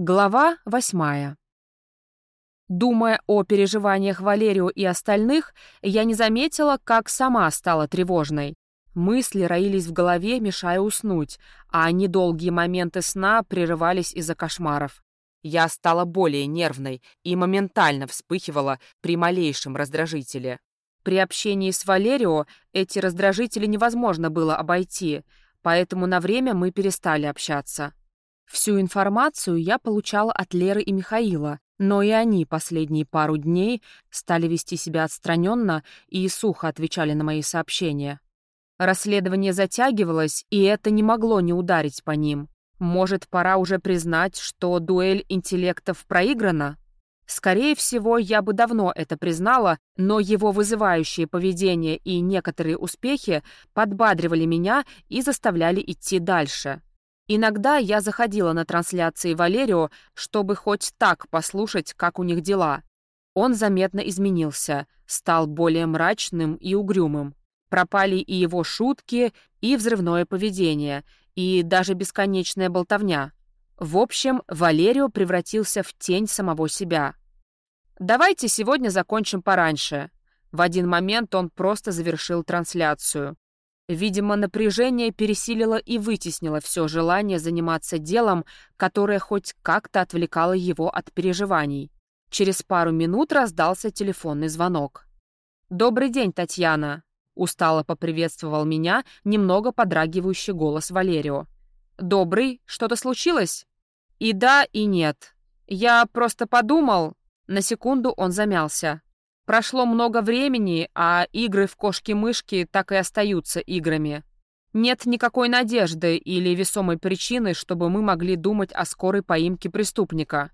Глава восьмая. Думая о переживаниях Валерию и остальных, я не заметила, как сама стала тревожной. Мысли роились в голове, мешая уснуть, а недолгие моменты сна прерывались из-за кошмаров. Я стала более нервной и моментально вспыхивала при малейшем раздражителе. При общении с Валерио эти раздражители невозможно было обойти, поэтому на время мы перестали общаться. Всю информацию я получала от Леры и Михаила, но и они последние пару дней стали вести себя отстраненно и сухо отвечали на мои сообщения. Расследование затягивалось, и это не могло не ударить по ним. Может, пора уже признать, что дуэль интеллектов проиграна? Скорее всего, я бы давно это признала, но его вызывающее поведение и некоторые успехи подбадривали меня и заставляли идти дальше. Иногда я заходила на трансляции Валерио, чтобы хоть так послушать, как у них дела. Он заметно изменился, стал более мрачным и угрюмым. Пропали и его шутки, и взрывное поведение, и даже бесконечная болтовня. В общем, Валерио превратился в тень самого себя. «Давайте сегодня закончим пораньше». В один момент он просто завершил трансляцию. Видимо, напряжение пересилило и вытеснило все желание заниматься делом, которое хоть как-то отвлекало его от переживаний. Через пару минут раздался телефонный звонок. «Добрый день, Татьяна!» — устало поприветствовал меня немного подрагивающий голос Валерио. «Добрый, что-то случилось?» «И да, и нет. Я просто подумал...» На секунду он замялся. Прошло много времени, а игры в кошки-мышки так и остаются играми. Нет никакой надежды или весомой причины, чтобы мы могли думать о скорой поимке преступника.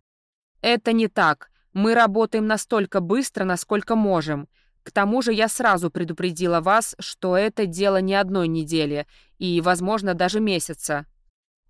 Это не так. Мы работаем настолько быстро, насколько можем. К тому же я сразу предупредила вас, что это дело не одной недели и, возможно, даже месяца.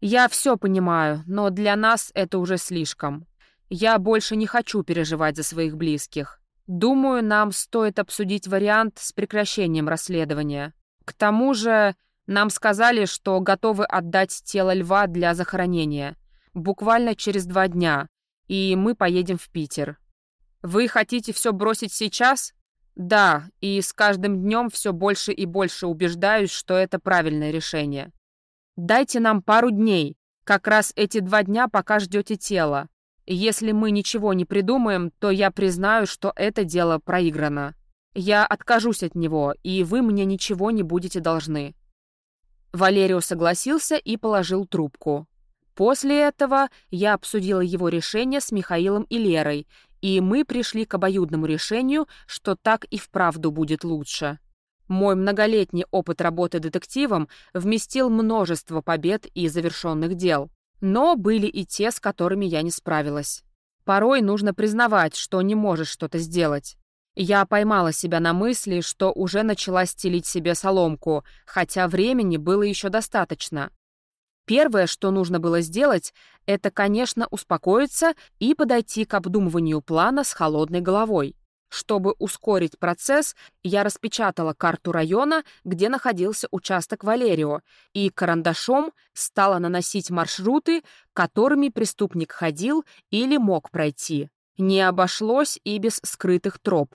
Я все понимаю, но для нас это уже слишком. Я больше не хочу переживать за своих близких. Думаю, нам стоит обсудить вариант с прекращением расследования. К тому же, нам сказали, что готовы отдать тело льва для захоронения. Буквально через два дня. И мы поедем в Питер. Вы хотите все бросить сейчас? Да, и с каждым днем все больше и больше убеждаюсь, что это правильное решение. Дайте нам пару дней. Как раз эти два дня, пока ждете тело. Если мы ничего не придумаем, то я признаю, что это дело проиграно. Я откажусь от него, и вы мне ничего не будете должны». Валерио согласился и положил трубку. После этого я обсудила его решение с Михаилом и Лерой, и мы пришли к обоюдному решению, что так и вправду будет лучше. Мой многолетний опыт работы детективом вместил множество побед и завершенных дел. Но были и те, с которыми я не справилась. Порой нужно признавать, что не можешь что-то сделать. Я поймала себя на мысли, что уже начала стелить себе соломку, хотя времени было еще достаточно. Первое, что нужно было сделать, это, конечно, успокоиться и подойти к обдумыванию плана с холодной головой. Чтобы ускорить процесс, я распечатала карту района, где находился участок Валерио, и карандашом стала наносить маршруты, которыми преступник ходил или мог пройти. Не обошлось и без скрытых троп.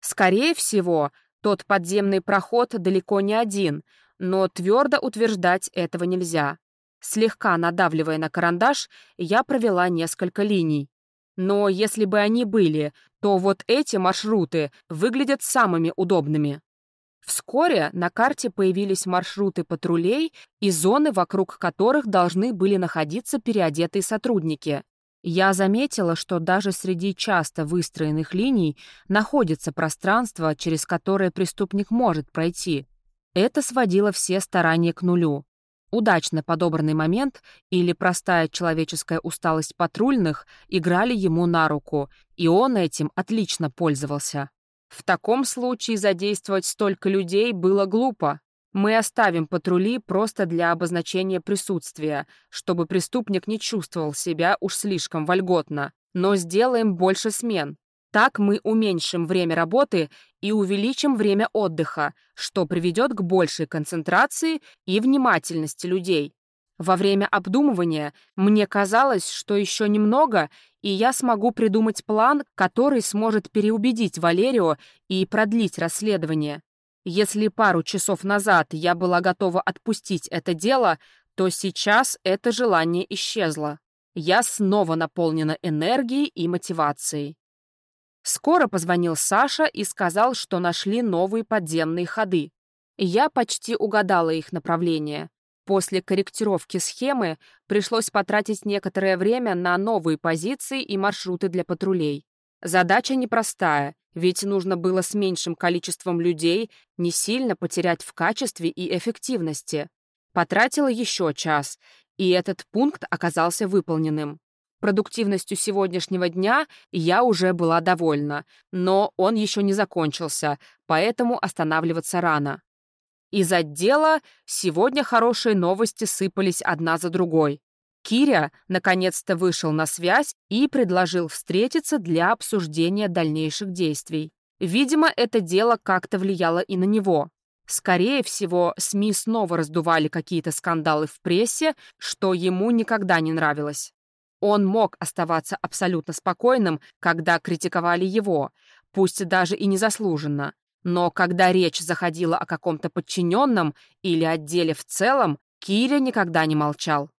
Скорее всего, тот подземный проход далеко не один, но твердо утверждать этого нельзя. Слегка надавливая на карандаш, я провела несколько линий. Но если бы они были, то вот эти маршруты выглядят самыми удобными. Вскоре на карте появились маршруты патрулей и зоны, вокруг которых должны были находиться переодетые сотрудники. Я заметила, что даже среди часто выстроенных линий находится пространство, через которое преступник может пройти. Это сводило все старания к нулю. Удачно подобранный момент или простая человеческая усталость патрульных играли ему на руку, и он этим отлично пользовался. В таком случае задействовать столько людей было глупо. Мы оставим патрули просто для обозначения присутствия, чтобы преступник не чувствовал себя уж слишком вольготно, но сделаем больше смен. Так мы уменьшим время работы и увеличим время отдыха, что приведет к большей концентрации и внимательности людей. Во время обдумывания мне казалось, что еще немного, и я смогу придумать план, который сможет переубедить Валерию и продлить расследование. Если пару часов назад я была готова отпустить это дело, то сейчас это желание исчезло. Я снова наполнена энергией и мотивацией. Скоро позвонил Саша и сказал, что нашли новые подземные ходы. Я почти угадала их направление. После корректировки схемы пришлось потратить некоторое время на новые позиции и маршруты для патрулей. Задача непростая, ведь нужно было с меньшим количеством людей не сильно потерять в качестве и эффективности. Потратила еще час, и этот пункт оказался выполненным. Продуктивностью сегодняшнего дня я уже была довольна, но он еще не закончился, поэтому останавливаться рано. Из отдела сегодня хорошие новости сыпались одна за другой. Киря наконец-то вышел на связь и предложил встретиться для обсуждения дальнейших действий. Видимо, это дело как-то влияло и на него. Скорее всего, СМИ снова раздували какие-то скандалы в прессе, что ему никогда не нравилось. Он мог оставаться абсолютно спокойным, когда критиковали его, пусть даже и незаслуженно. Но когда речь заходила о каком-то подчиненном или отделе в целом, Киря никогда не молчал.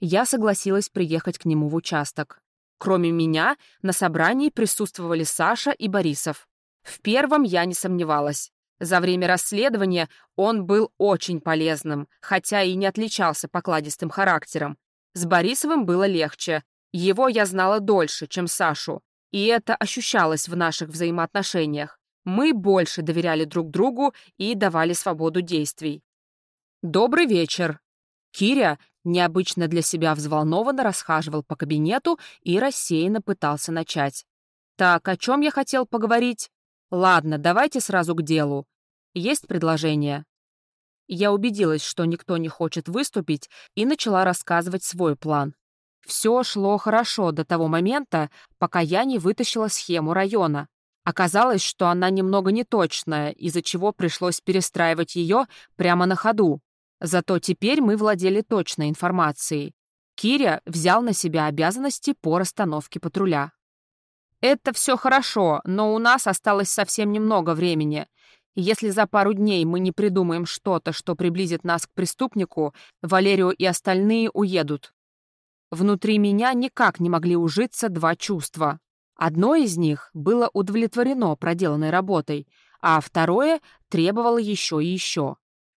Я согласилась приехать к нему в участок. Кроме меня, на собрании присутствовали Саша и Борисов. В первом я не сомневалась. За время расследования он был очень полезным, хотя и не отличался покладистым характером. С Борисовым было легче. Его я знала дольше, чем Сашу, и это ощущалось в наших взаимоотношениях. Мы больше доверяли друг другу и давали свободу действий. «Добрый вечер!» Киря необычно для себя взволнованно расхаживал по кабинету и рассеянно пытался начать. «Так, о чем я хотел поговорить? Ладно, давайте сразу к делу. Есть предложение?» Я убедилась, что никто не хочет выступить, и начала рассказывать свой план. Все шло хорошо до того момента, пока я не вытащила схему района. Оказалось, что она немного неточная, из-за чего пришлось перестраивать ее прямо на ходу. Зато теперь мы владели точной информацией. Киря взял на себя обязанности по расстановке патруля. «Это все хорошо, но у нас осталось совсем немного времени. Если за пару дней мы не придумаем что-то, что приблизит нас к преступнику, Валерию и остальные уедут». Внутри меня никак не могли ужиться два чувства. Одно из них было удовлетворено проделанной работой, а второе требовало еще и еще.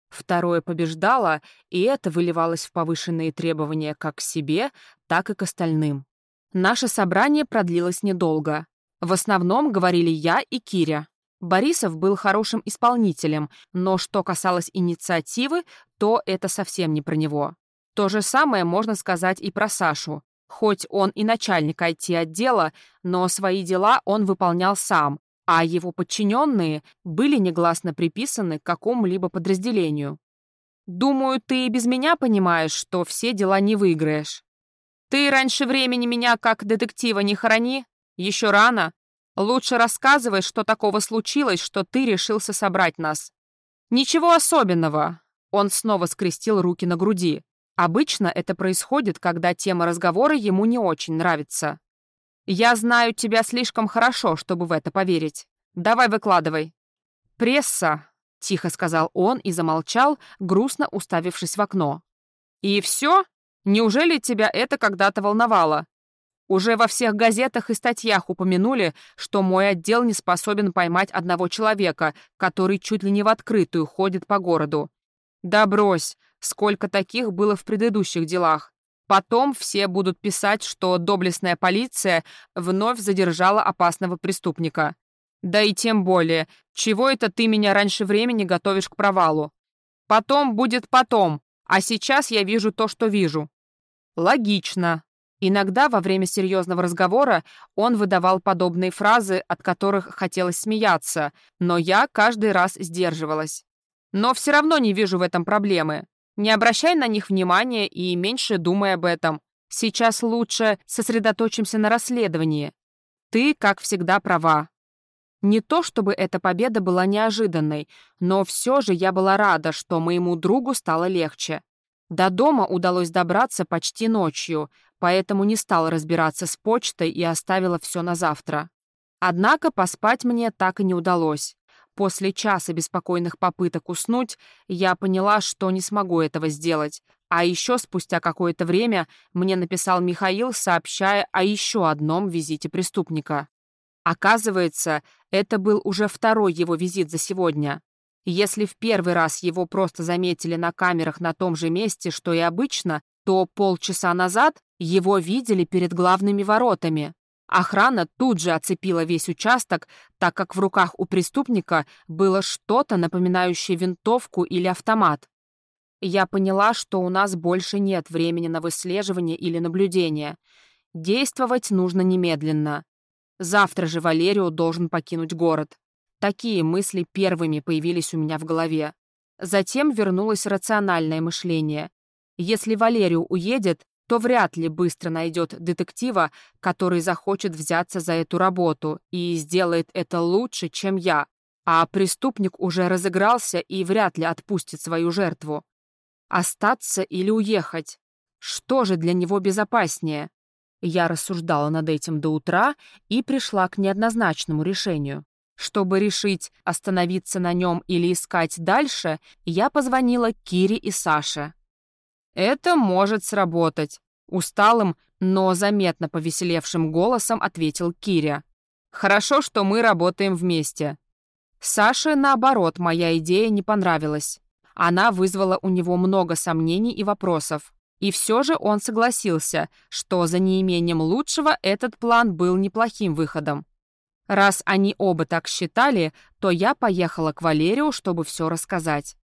Второе побеждало, и это выливалось в повышенные требования как к себе, так и к остальным. Наше собрание продлилось недолго. В основном говорили я и Киря. Борисов был хорошим исполнителем, но что касалось инициативы, то это совсем не про него. То же самое можно сказать и про Сашу. Хоть он и начальник IT-отдела, но свои дела он выполнял сам, а его подчиненные были негласно приписаны к какому-либо подразделению. «Думаю, ты и без меня понимаешь, что все дела не выиграешь. Ты раньше времени меня как детектива не храни. Еще рано. Лучше рассказывай, что такого случилось, что ты решился собрать нас». «Ничего особенного», — он снова скрестил руки на груди. Обычно это происходит, когда тема разговора ему не очень нравится. «Я знаю тебя слишком хорошо, чтобы в это поверить. Давай выкладывай». «Пресса», — тихо сказал он и замолчал, грустно уставившись в окно. «И все? Неужели тебя это когда-то волновало? Уже во всех газетах и статьях упомянули, что мой отдел не способен поймать одного человека, который чуть ли не в открытую ходит по городу. Да брось, сколько таких было в предыдущих делах. Потом все будут писать, что доблестная полиция вновь задержала опасного преступника. Да и тем более, чего это ты меня раньше времени готовишь к провалу? Потом будет потом, а сейчас я вижу то, что вижу. Логично. Иногда во время серьезного разговора он выдавал подобные фразы, от которых хотелось смеяться, но я каждый раз сдерживалась. Но все равно не вижу в этом проблемы. Не обращай на них внимания и меньше думай об этом. Сейчас лучше сосредоточимся на расследовании. Ты, как всегда, права. Не то чтобы эта победа была неожиданной, но все же я была рада, что моему другу стало легче. До дома удалось добраться почти ночью, поэтому не стала разбираться с почтой и оставила все на завтра. Однако поспать мне так и не удалось. После часа беспокойных попыток уснуть, я поняла, что не смогу этого сделать. А еще спустя какое-то время мне написал Михаил, сообщая о еще одном визите преступника. Оказывается, это был уже второй его визит за сегодня. Если в первый раз его просто заметили на камерах на том же месте, что и обычно, то полчаса назад его видели перед главными воротами. Охрана тут же оцепила весь участок, так как в руках у преступника было что-то, напоминающее винтовку или автомат. Я поняла, что у нас больше нет времени на выслеживание или наблюдение. Действовать нужно немедленно. Завтра же Валерио должен покинуть город. Такие мысли первыми появились у меня в голове. Затем вернулось рациональное мышление. Если Валерию уедет, то вряд ли быстро найдет детектива, который захочет взяться за эту работу и сделает это лучше, чем я. А преступник уже разыгрался и вряд ли отпустит свою жертву. Остаться или уехать? Что же для него безопаснее? Я рассуждала над этим до утра и пришла к неоднозначному решению. Чтобы решить, остановиться на нем или искать дальше, я позвонила Кире и Саше. «Это может сработать», — усталым, но заметно повеселевшим голосом ответил Киря. «Хорошо, что мы работаем вместе». Саше, наоборот, моя идея не понравилась. Она вызвала у него много сомнений и вопросов. И все же он согласился, что за неимением лучшего этот план был неплохим выходом. Раз они оба так считали, то я поехала к Валерию, чтобы все рассказать.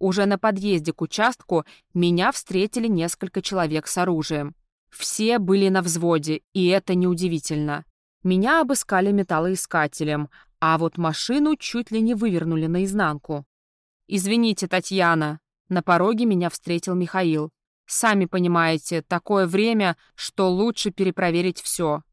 Уже на подъезде к участку меня встретили несколько человек с оружием. Все были на взводе, и это неудивительно. Меня обыскали металлоискателем, а вот машину чуть ли не вывернули наизнанку. «Извините, Татьяна», — на пороге меня встретил Михаил. Сами понимаете, такое время, что лучше перепроверить все.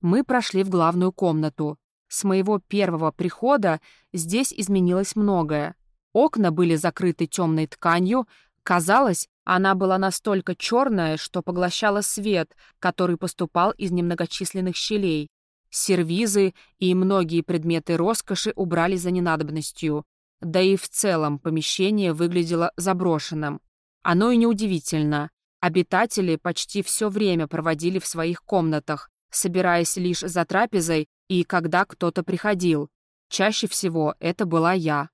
Мы прошли в главную комнату. С моего первого прихода здесь изменилось многое. Окна были закрыты темной тканью. Казалось, она была настолько черная, что поглощала свет, который поступал из немногочисленных щелей. Сервизы и многие предметы роскоши убрали за ненадобностью. Да и в целом помещение выглядело заброшенным. Оно и неудивительно. Обитатели почти все время проводили в своих комнатах, собираясь лишь за трапезой и когда кто-то приходил. Чаще всего это была я.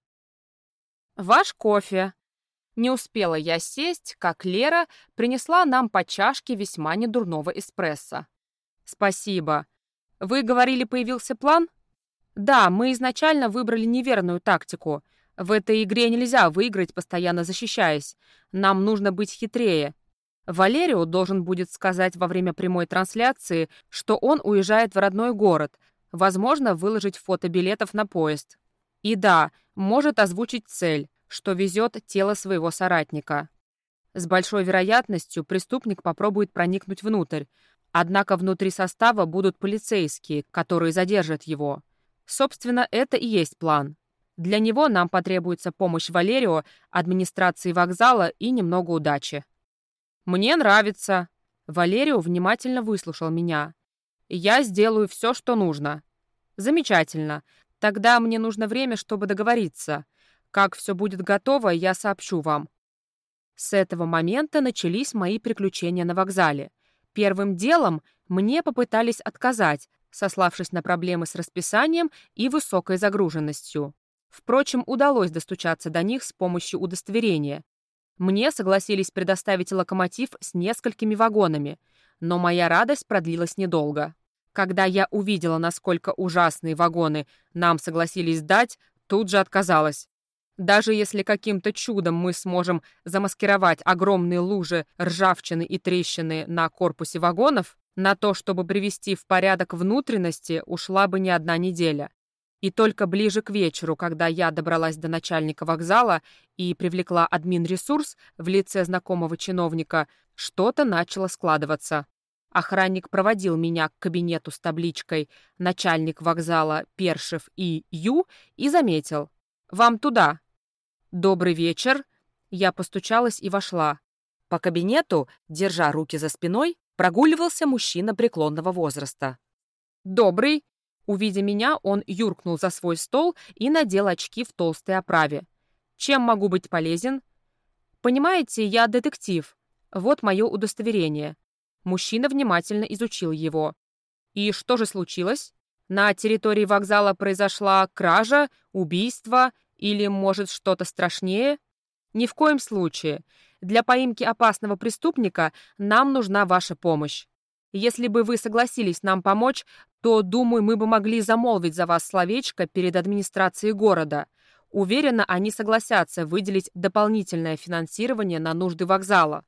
«Ваш кофе». Не успела я сесть, как Лера принесла нам по чашке весьма недурного эспрессо. «Спасибо. Вы говорили, появился план?» «Да, мы изначально выбрали неверную тактику. В этой игре нельзя выиграть, постоянно защищаясь. Нам нужно быть хитрее. Валерио должен будет сказать во время прямой трансляции, что он уезжает в родной город, возможно, выложить фото билетов на поезд. И да, может озвучить цель, что везет тело своего соратника. С большой вероятностью преступник попробует проникнуть внутрь, однако внутри состава будут полицейские, которые задержат его. Собственно, это и есть план. Для него нам потребуется помощь Валерио, администрации вокзала и немного удачи. Мне нравится. Валерио внимательно выслушал меня. Я сделаю все, что нужно. Замечательно. Тогда мне нужно время, чтобы договориться. Как все будет готово, я сообщу вам. С этого момента начались мои приключения на вокзале. Первым делом мне попытались отказать, сославшись на проблемы с расписанием и высокой загруженностью. Впрочем, удалось достучаться до них с помощью удостоверения. Мне согласились предоставить локомотив с несколькими вагонами, но моя радость продлилась недолго. Когда я увидела, насколько ужасные вагоны нам согласились дать, тут же отказалась. Даже если каким-то чудом мы сможем замаскировать огромные лужи ржавчины и трещины на корпусе вагонов, на то, чтобы привести в порядок внутренности, ушла бы не одна неделя. И только ближе к вечеру, когда я добралась до начальника вокзала и привлекла админ-ресурс в лице знакомого чиновника, что-то начало складываться. Охранник проводил меня к кабинету с табличкой «Начальник вокзала Першев и Ю» и заметил. «Вам туда». «Добрый вечер». Я постучалась и вошла. По кабинету, держа руки за спиной, прогуливался мужчина преклонного возраста. «Добрый!» Увидя меня, он юркнул за свой стол и надел очки в толстой оправе. «Чем могу быть полезен?» «Понимаете, я детектив. Вот мое удостоверение». Мужчина внимательно изучил его. «И что же случилось? На территории вокзала произошла кража, убийство или, может, что-то страшнее?» «Ни в коем случае. Для поимки опасного преступника нам нужна ваша помощь. Если бы вы согласились нам помочь, то, думаю, мы бы могли замолвить за вас словечко перед администрацией города. Уверена, они согласятся выделить дополнительное финансирование на нужды вокзала.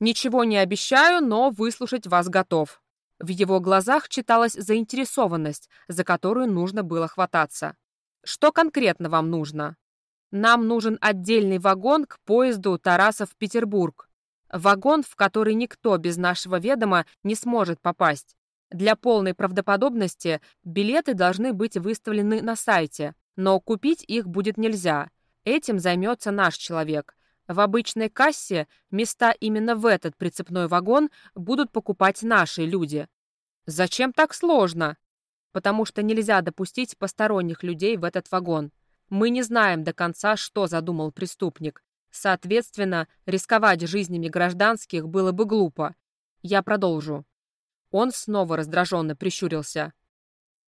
Ничего не обещаю, но выслушать вас готов. В его глазах читалась заинтересованность, за которую нужно было хвататься. Что конкретно вам нужно? Нам нужен отдельный вагон к поезду Тарасов-Петербург. Вагон, в который никто без нашего ведома не сможет попасть. Для полной правдоподобности билеты должны быть выставлены на сайте, но купить их будет нельзя. Этим займется наш человек. В обычной кассе места именно в этот прицепной вагон будут покупать наши люди. Зачем так сложно? Потому что нельзя допустить посторонних людей в этот вагон. Мы не знаем до конца, что задумал преступник. Соответственно, рисковать жизнями гражданских было бы глупо. Я продолжу. Он снова раздраженно прищурился.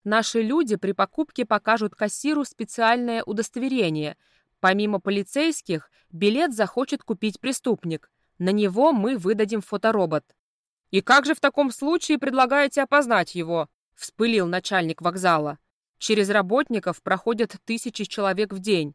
Наши люди при покупке покажут кассиру специальное удостоверение. Помимо полицейских, билет захочет купить преступник. На него мы выдадим фоторобот. «И как же в таком случае предлагаете опознать его?» — вспылил начальник вокзала. Через работников проходят тысячи человек в день.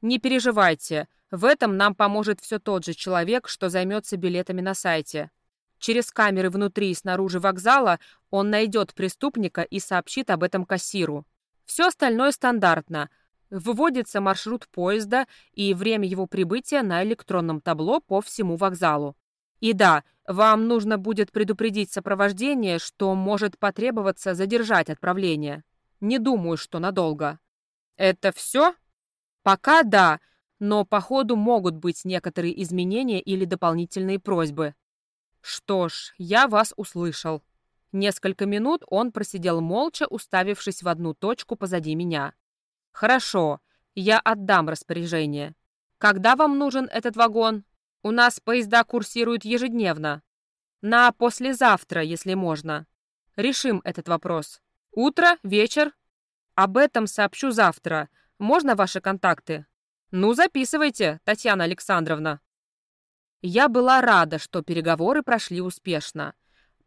Не переживайте, в этом нам поможет все тот же человек, что займется билетами на сайте. Через камеры внутри и снаружи вокзала он найдет преступника и сообщит об этом кассиру. Все остальное стандартно. Выводится маршрут поезда и время его прибытия на электронном табло по всему вокзалу. И да, вам нужно будет предупредить сопровождение, что может потребоваться задержать отправление. Не думаю, что надолго. Это все? Пока да, но по ходу могут быть некоторые изменения или дополнительные просьбы. Что ж, я вас услышал. Несколько минут он просидел молча, уставившись в одну точку позади меня. Хорошо, я отдам распоряжение. Когда вам нужен этот вагон? У нас поезда курсируют ежедневно. На послезавтра, если можно. Решим этот вопрос. Утро, вечер? Об этом сообщу завтра. Можно ваши контакты? Ну, записывайте, Татьяна Александровна. Я была рада, что переговоры прошли успешно.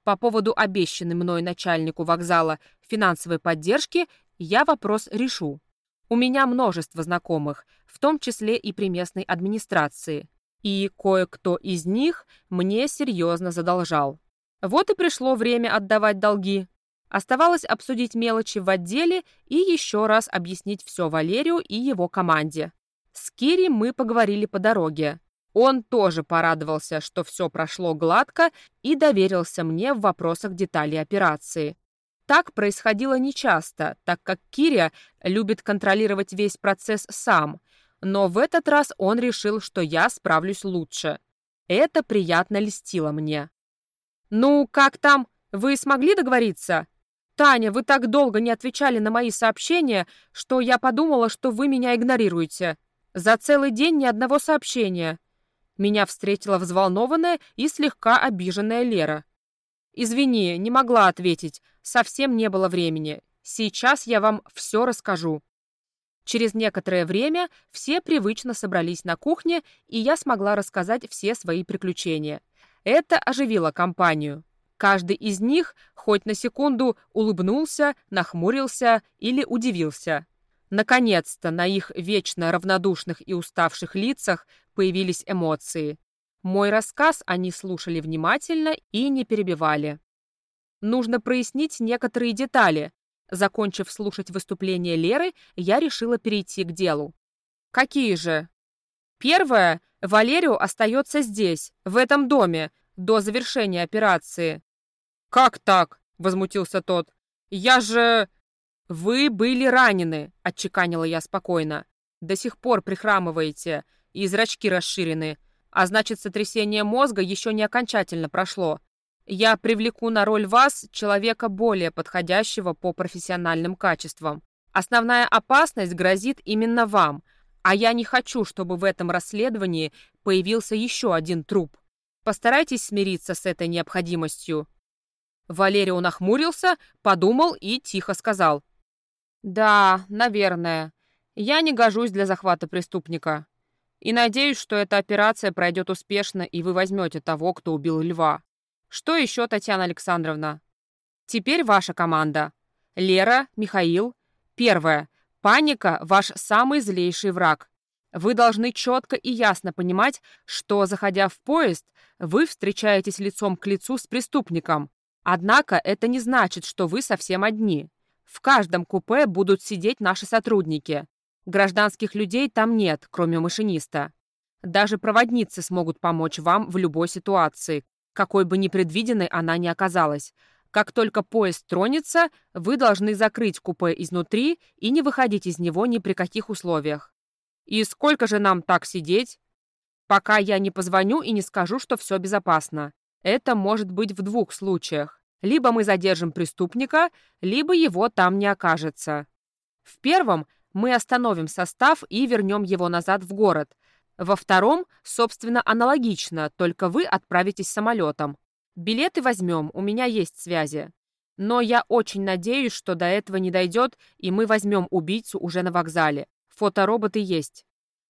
По поводу обещанной мной начальнику вокзала финансовой поддержки я вопрос решу. У меня множество знакомых, в том числе и при местной администрации. И кое-кто из них мне серьезно задолжал. Вот и пришло время отдавать долги. Оставалось обсудить мелочи в отделе и еще раз объяснить все Валерию и его команде. С Кири мы поговорили по дороге. Он тоже порадовался, что все прошло гладко и доверился мне в вопросах деталей операции. Так происходило нечасто, так как Киря любит контролировать весь процесс сам, но в этот раз он решил, что я справлюсь лучше. Это приятно льстило мне. «Ну, как там? Вы смогли договориться?» «Таня, вы так долго не отвечали на мои сообщения, что я подумала, что вы меня игнорируете. За целый день ни одного сообщения». Меня встретила взволнованная и слегка обиженная Лера. «Извини, не могла ответить. Совсем не было времени. Сейчас я вам все расскажу». Через некоторое время все привычно собрались на кухне, и я смогла рассказать все свои приключения. Это оживило компанию. Каждый из них хоть на секунду улыбнулся, нахмурился или удивился. Наконец-то на их вечно равнодушных и уставших лицах появились эмоции. Мой рассказ они слушали внимательно и не перебивали. Нужно прояснить некоторые детали. Закончив слушать выступление Леры, я решила перейти к делу. Какие же? Первое. Валерию остается здесь, в этом доме, до завершения операции. «Как так?» — возмутился тот. «Я же...» «Вы были ранены», — отчеканила я спокойно. «До сих пор прихрамываете, и зрачки расширены. А значит, сотрясение мозга еще не окончательно прошло. Я привлеку на роль вас человека более подходящего по профессиональным качествам. Основная опасность грозит именно вам, а я не хочу, чтобы в этом расследовании появился еще один труп. Постарайтесь смириться с этой необходимостью». Валерио нахмурился, подумал и тихо сказал. «Да, наверное. Я не гожусь для захвата преступника. И надеюсь, что эта операция пройдет успешно, и вы возьмете того, кто убил льва. Что еще, Татьяна Александровна? Теперь ваша команда. Лера, Михаил, Первое. Паника – ваш самый злейший враг. Вы должны четко и ясно понимать, что, заходя в поезд, вы встречаетесь лицом к лицу с преступником. Однако это не значит, что вы совсем одни. В каждом купе будут сидеть наши сотрудники. Гражданских людей там нет, кроме машиниста. Даже проводницы смогут помочь вам в любой ситуации, какой бы непредвиденной она ни оказалась, как только поезд тронется, вы должны закрыть купе изнутри и не выходить из него ни при каких условиях. И сколько же нам так сидеть? Пока я не позвоню и не скажу, что все безопасно. Это может быть в двух случаях. Либо мы задержим преступника, либо его там не окажется. В первом мы остановим состав и вернем его назад в город. Во втором, собственно, аналогично, только вы отправитесь самолетом. Билеты возьмем, у меня есть связи. Но я очень надеюсь, что до этого не дойдет, и мы возьмем убийцу уже на вокзале. Фотороботы есть.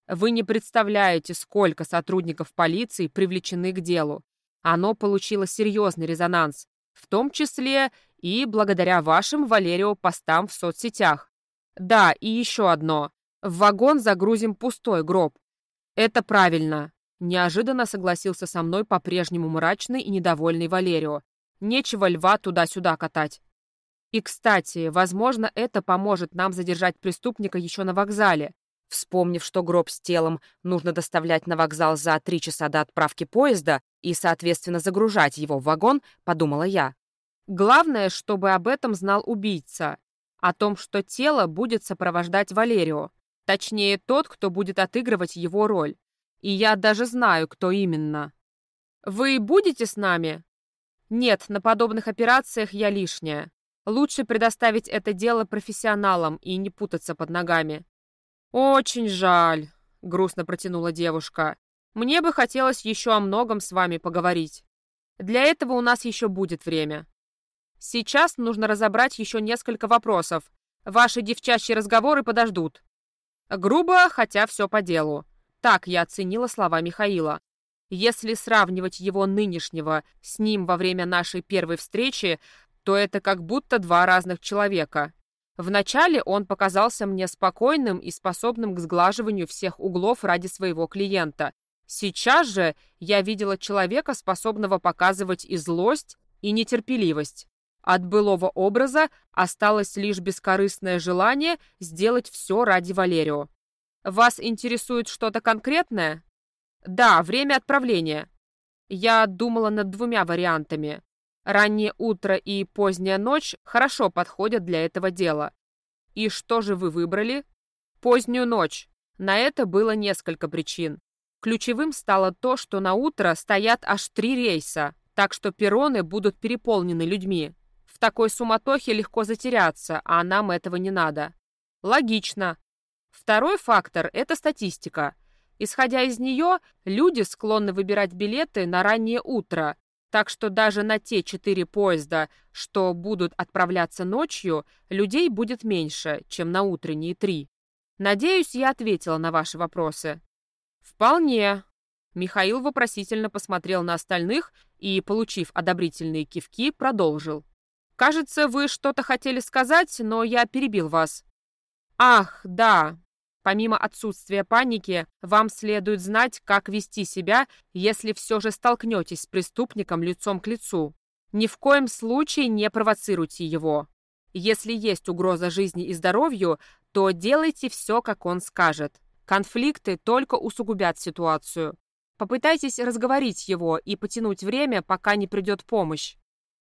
Вы не представляете, сколько сотрудников полиции привлечены к делу. Оно получило серьезный резонанс, в том числе и благодаря вашим, Валерио, постам в соцсетях. Да, и еще одно. В вагон загрузим пустой гроб. Это правильно. Неожиданно согласился со мной по-прежнему мрачный и недовольный Валерио. Нечего льва туда-сюда катать. И, кстати, возможно, это поможет нам задержать преступника еще на вокзале. Вспомнив, что гроб с телом нужно доставлять на вокзал за три часа до отправки поезда и, соответственно, загружать его в вагон, подумала я. Главное, чтобы об этом знал убийца. О том, что тело будет сопровождать Валерио. Точнее, тот, кто будет отыгрывать его роль. И я даже знаю, кто именно. Вы будете с нами? Нет, на подобных операциях я лишняя. Лучше предоставить это дело профессионалам и не путаться под ногами. Очень жаль, грустно протянула девушка. Мне бы хотелось еще о многом с вами поговорить. Для этого у нас еще будет время. Сейчас нужно разобрать еще несколько вопросов. Ваши девчачьи разговоры подождут. Грубо, хотя все по делу. Так я оценила слова Михаила. Если сравнивать его нынешнего с ним во время нашей первой встречи, то это как будто два разных человека. Вначале он показался мне спокойным и способным к сглаживанию всех углов ради своего клиента. Сейчас же я видела человека, способного показывать и злость, и нетерпеливость. От былого образа осталось лишь бескорыстное желание сделать все ради Валерио. Вас интересует что-то конкретное? Да, время отправления. Я думала над двумя вариантами. Раннее утро и поздняя ночь хорошо подходят для этого дела. И что же вы выбрали? Позднюю ночь. На это было несколько причин. Ключевым стало то, что на утро стоят аж три рейса, так что перроны будут переполнены людьми. В такой суматохе легко затеряться, а нам этого не надо. Логично. Второй фактор – это статистика. Исходя из нее, люди склонны выбирать билеты на раннее утро, так что даже на те четыре поезда, что будут отправляться ночью, людей будет меньше, чем на утренние три. Надеюсь, я ответила на ваши вопросы. Вполне. Михаил вопросительно посмотрел на остальных и, получив одобрительные кивки, продолжил. «Кажется, вы что-то хотели сказать, но я перебил вас». «Ах, да, Помимо отсутствия паники, вам следует знать, как вести себя, если все же столкнетесь с преступником лицом к лицу. Ни в коем случае не провоцируйте его. Если есть угроза жизни и здоровью, то делайте все, как он скажет. Конфликты только усугубят ситуацию. Попытайтесь разговорить его и потянуть время, пока не придет помощь.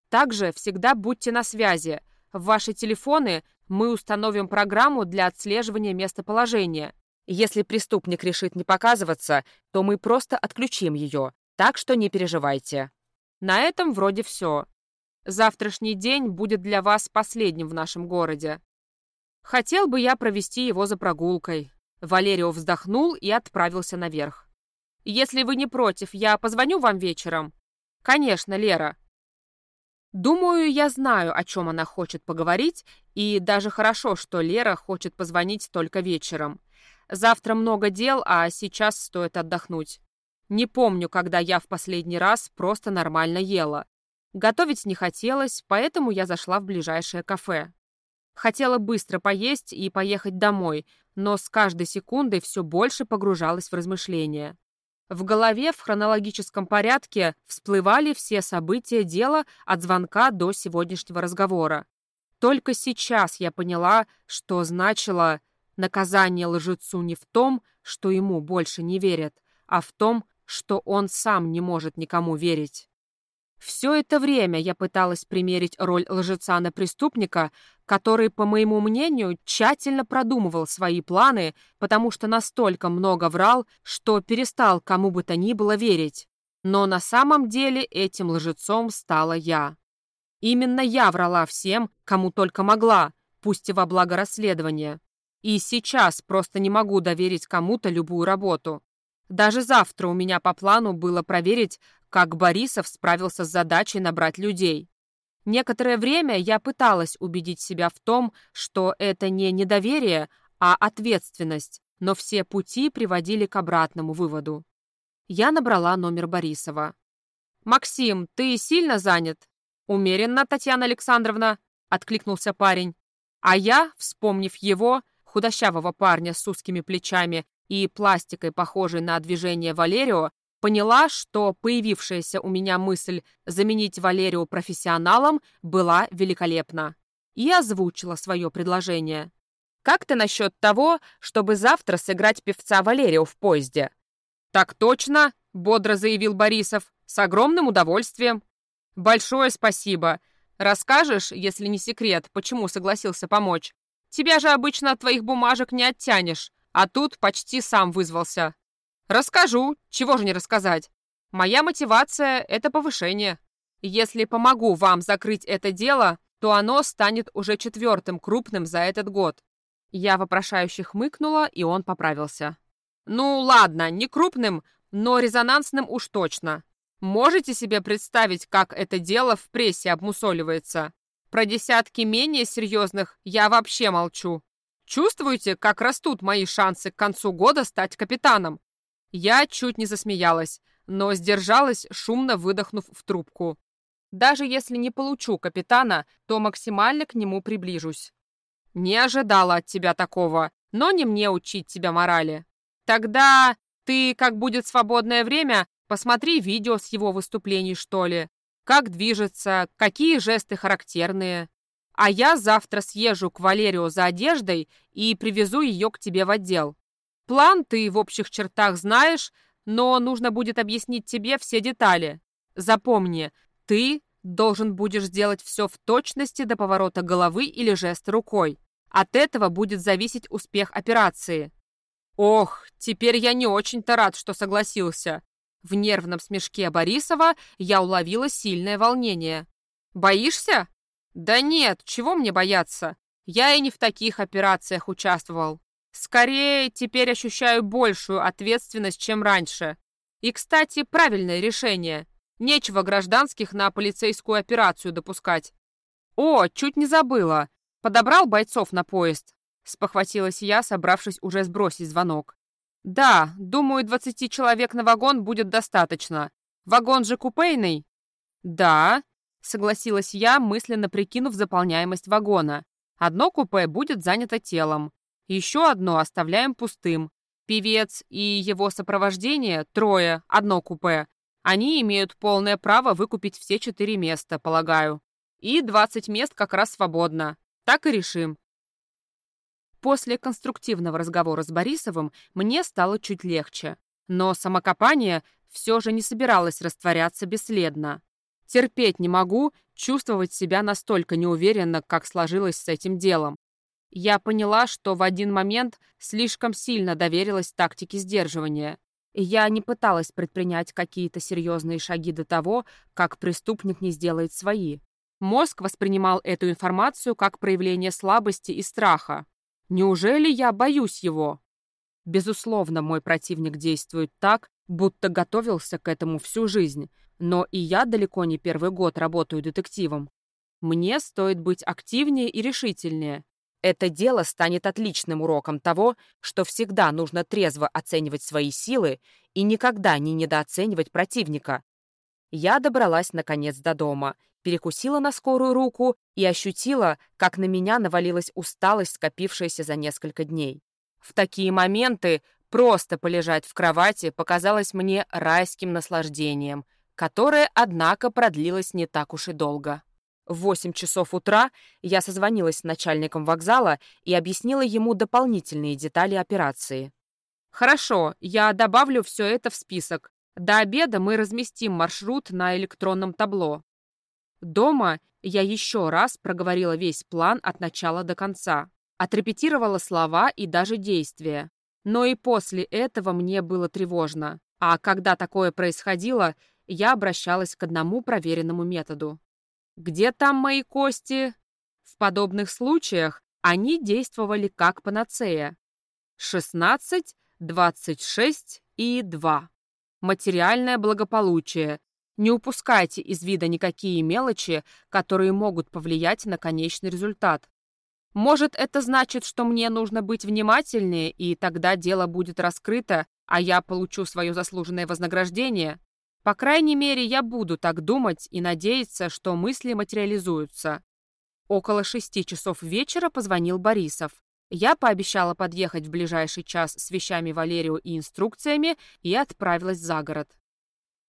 Также всегда будьте на связи. В ваши телефоны мы установим программу для отслеживания местоположения. Если преступник решит не показываться, то мы просто отключим ее, так что не переживайте. На этом вроде все. Завтрашний день будет для вас последним в нашем городе. Хотел бы я провести его за прогулкой. Валерио вздохнул и отправился наверх. Если вы не против, я позвоню вам вечером. Конечно, Лера. Думаю, я знаю, о чем она хочет поговорить, и даже хорошо, что Лера хочет позвонить только вечером. Завтра много дел, а сейчас стоит отдохнуть. Не помню, когда я в последний раз просто нормально ела. Готовить не хотелось, поэтому я зашла в ближайшее кафе. Хотела быстро поесть и поехать домой, но с каждой секундой все больше погружалась в размышления. В голове в хронологическом порядке всплывали все события дела от звонка до сегодняшнего разговора. Только сейчас я поняла, что значило наказание лжецу не в том, что ему больше не верят, а в том, что он сам не может никому верить. Все это время я пыталась примерить роль лжеца на преступника, который, по моему мнению, тщательно продумывал свои планы, потому что настолько много врал, что перестал кому бы то ни было верить. Но на самом деле этим лжецом стала я. Именно я врала всем, кому только могла, пусть и во благо расследования. И сейчас просто не могу доверить кому-то любую работу. Даже завтра у меня по плану было проверить, как Борисов справился с задачей набрать людей. Некоторое время я пыталась убедить себя в том, что это не недоверие, а ответственность, но все пути приводили к обратному выводу. Я набрала номер Борисова. «Максим, ты сильно занят?» «Умеренно, Татьяна Александровна», — откликнулся парень. А я, вспомнив его, худощавого парня с узкими плечами и пластикой, похожей на движение Валерио, поняла, что появившаяся у меня мысль заменить Валерию профессионалом была великолепна. И озвучила свое предложение. «Как ты насчет того, чтобы завтра сыграть певца Валерию в поезде?» «Так точно», — бодро заявил Борисов, — «с огромным удовольствием». «Большое спасибо. Расскажешь, если не секрет, почему согласился помочь? Тебя же обычно от твоих бумажек не оттянешь, а тут почти сам вызвался». «Расскажу. Чего же не рассказать? Моя мотивация — это повышение. Если помогу вам закрыть это дело, то оно станет уже четвертым крупным за этот год». Я вопрошающе хмыкнула, и он поправился. «Ну ладно, не крупным, но резонансным уж точно. Можете себе представить, как это дело в прессе обмусоливается? Про десятки менее серьезных я вообще молчу. Чувствуете, как растут мои шансы к концу года стать капитаном? Я чуть не засмеялась, но сдержалась, шумно выдохнув в трубку. Даже если не получу капитана, то максимально к нему приближусь. Не ожидала от тебя такого, но не мне учить тебя морали. Тогда ты, как будет свободное время, Посмотри видео с его выступлений, что ли. Как движется, какие жесты характерные. А я завтра съезжу к Валерию за одеждой и привезу ее к тебе в отдел. План ты в общих чертах знаешь, но нужно будет объяснить тебе все детали. Запомни, ты должен будешь сделать все в точности до поворота головы или жеста рукой. От этого будет зависеть успех операции. Ох, теперь я не очень-то рад, что согласился. В нервном смешке Борисова я уловила сильное волнение. «Боишься?» «Да нет, чего мне бояться? Я и не в таких операциях участвовал. Скорее, теперь ощущаю большую ответственность, чем раньше. И, кстати, правильное решение. Нечего гражданских на полицейскую операцию допускать. О, чуть не забыла. Подобрал бойцов на поезд. Спохватилась я, собравшись уже сбросить звонок. «Да, думаю, двадцати человек на вагон будет достаточно. Вагон же купейный?» «Да», — согласилась я, мысленно прикинув заполняемость вагона. «Одно купе будет занято телом. Еще одно оставляем пустым. Певец и его сопровождение — трое, одно купе. Они имеют полное право выкупить все четыре места, полагаю. И двадцать мест как раз свободно. Так и решим. После конструктивного разговора с Борисовым мне стало чуть легче. Но самокопание все же не собиралось растворяться бесследно. Терпеть не могу чувствовать себя настолько неуверенно, как сложилось с этим делом. Я поняла, что в один момент слишком сильно доверилась тактике сдерживания. Я не пыталась предпринять какие-то серьезные шаги до того, как преступник не сделает свои. Мозг воспринимал эту информацию как проявление слабости и страха. Неужели я боюсь его? Безусловно, мой противник действует так, будто готовился к этому всю жизнь, но и я далеко не первый год работаю детективом. Мне стоит быть активнее и решительнее. Это дело станет отличным уроком того, что всегда нужно трезво оценивать свои силы и никогда не недооценивать противника. Я добралась, наконец, до дома, перекусила на скорую руку и ощутила, как на меня навалилась усталость, скопившаяся за несколько дней. В такие моменты просто полежать в кровати показалось мне райским наслаждением, которое, однако, продлилось не так уж и долго. В 8 часов утра я созвонилась с начальником вокзала и объяснила ему дополнительные детали операции. «Хорошо, я добавлю все это в список. До обеда мы разместим маршрут на электронном табло». Дома я еще раз проговорила весь план от начала до конца, отрепетировала слова и даже действия. Но и после этого мне было тревожно. А когда такое происходило, я обращалась к одному проверенному методу. Где там мои кости? В подобных случаях они действовали как панацея. 16, 26 и 2. Материальное благополучие. Не упускайте из вида никакие мелочи, которые могут повлиять на конечный результат. Может, это значит, что мне нужно быть внимательнее, и тогда дело будет раскрыто, а я получу свое заслуженное вознаграждение? По крайней мере, я буду так думать и надеяться, что мысли материализуются. Около шести часов вечера позвонил Борисов. Я пообещала подъехать в ближайший час с вещами Валерию и инструкциями и отправилась за город.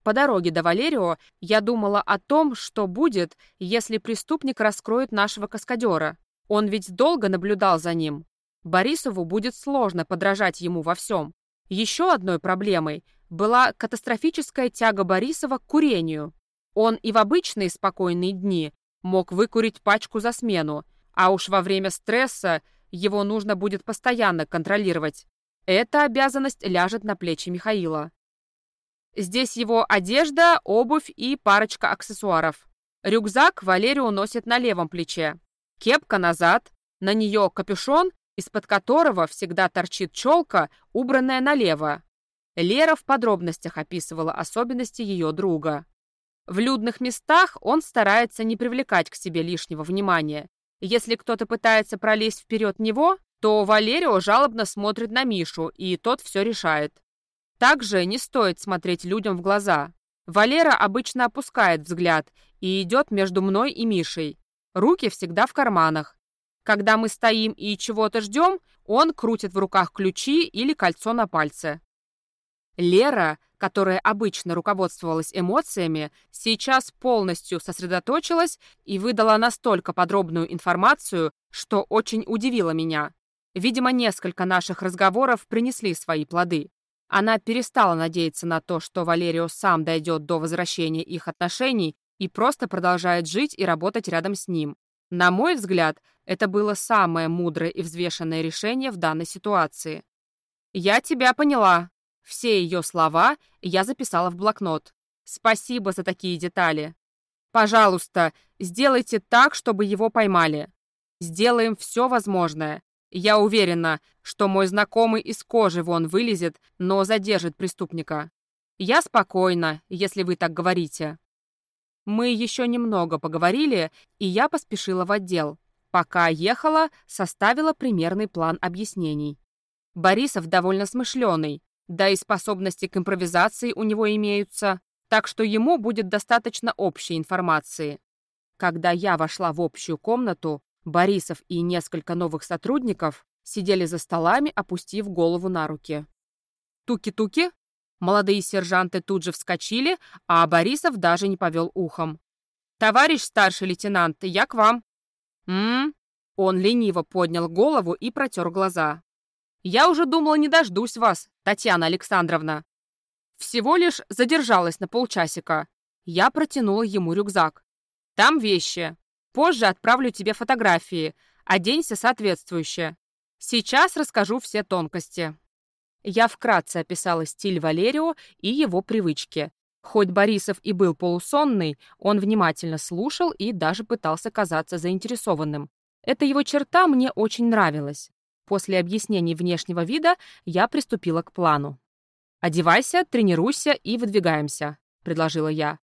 По дороге до Валерио я думала о том, что будет, если преступник раскроет нашего каскадера. Он ведь долго наблюдал за ним. Борисову будет сложно подражать ему во всем. Еще одной проблемой была катастрофическая тяга Борисова к курению. Он и в обычные спокойные дни мог выкурить пачку за смену, а уж во время стресса его нужно будет постоянно контролировать. Эта обязанность ляжет на плечи Михаила. Здесь его одежда, обувь и парочка аксессуаров. Рюкзак Валерию носит на левом плече. Кепка назад, на нее капюшон, из-под которого всегда торчит челка, убранная налево. Лера в подробностях описывала особенности ее друга. В людных местах он старается не привлекать к себе лишнего внимания. Если кто-то пытается пролезть вперед него, то Валерио жалобно смотрит на Мишу, и тот все решает. Также не стоит смотреть людям в глаза. Валера обычно опускает взгляд и идет между мной и Мишей. Руки всегда в карманах. Когда мы стоим и чего-то ждем, он крутит в руках ключи или кольцо на пальце. Лера, которая обычно руководствовалась эмоциями, сейчас полностью сосредоточилась и выдала настолько подробную информацию, что очень удивило меня. Видимо, несколько наших разговоров принесли свои плоды. Она перестала надеяться на то, что Валерио сам дойдет до возвращения их отношений и просто продолжает жить и работать рядом с ним. На мой взгляд, это было самое мудрое и взвешенное решение в данной ситуации. «Я тебя поняла», все ее слова я записала в блокнот. Спасибо за такие детали. Пожалуйста, сделайте так, чтобы его поймали. Сделаем все возможное. Я уверена, что мой знакомый из кожи вон вылезет, но задержит преступника. Я спокойна, если вы так говорите. Мы еще немного поговорили, и я поспешила в отдел. Пока ехала, составила примерный план объяснений. Борисов довольно смышленый, да и способности к импровизации у него имеются, так что ему будет достаточно общей информации. Когда я вошла в общую комнату, Борисов и несколько новых сотрудников сидели за столами, опустив голову на руки. Туки-туки? Молодые сержанты тут же вскочили, а Борисов даже не повел ухом. «Товарищ старший лейтенант, я к вам». «М-м-м?» Он лениво поднял голову и протер глаза. Я уже думала, не дождусь вас, Татьяна Александровна. Всего лишь задержалась на полчасика. Я протянула ему рюкзак. Там вещи. Позже отправлю тебе фотографии. оденься соответствующе. Сейчас расскажу все тонкости». Я вкратце описала стиль Валерио и его привычки. Хоть Борисов и был полусонный, он внимательно слушал и даже пытался казаться заинтересованным. Эта его черта мне очень нравилась. После объяснений внешнего вида я приступила к плану. «Одевайся, тренируйся и выдвигаемся», — предложила я.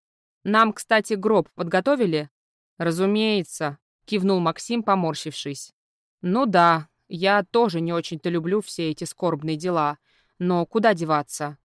«Нам, кстати, гроб подготовили?» «Разумеется», — кивнул Максим, поморщившись. «Ну да, я тоже не очень-то люблю все эти скорбные дела. Но куда деваться?